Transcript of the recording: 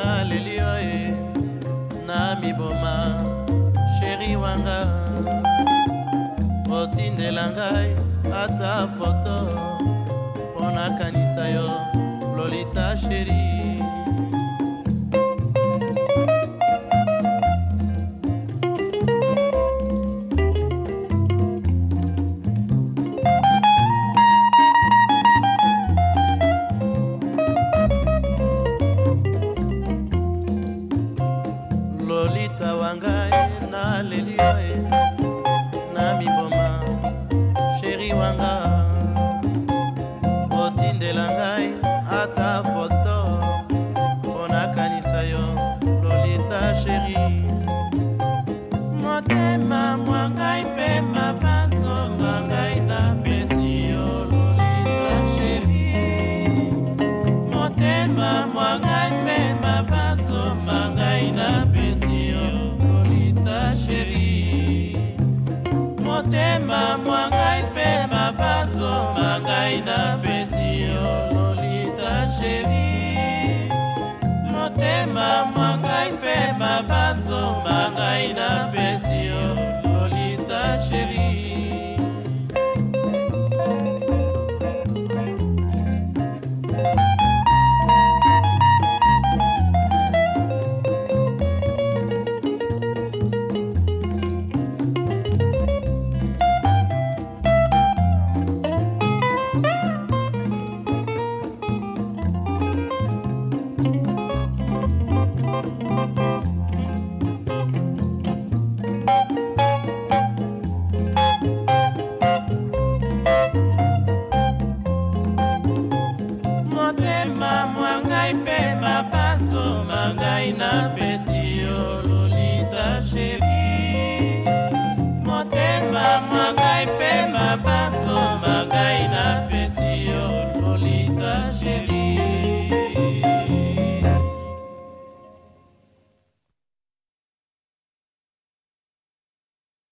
nanga leli oye na miboma sheri wanga otindela ngai ata foto mpo nakanisa yo lolita sheri mawa ngai naleli yo e, na miboma sheri wanga otindela ngai ata foto mpo nakanisa yo lolita sheri motema mwangai mpe mabazo mangai napesi yo lolita sheri motema mwangai mpe mabazo mangai napesi yo motema mwangai mpe mapaso mangai napesi yo lolita sheri motema mwangai mpe mapaso mangai napesi yo lolita sheri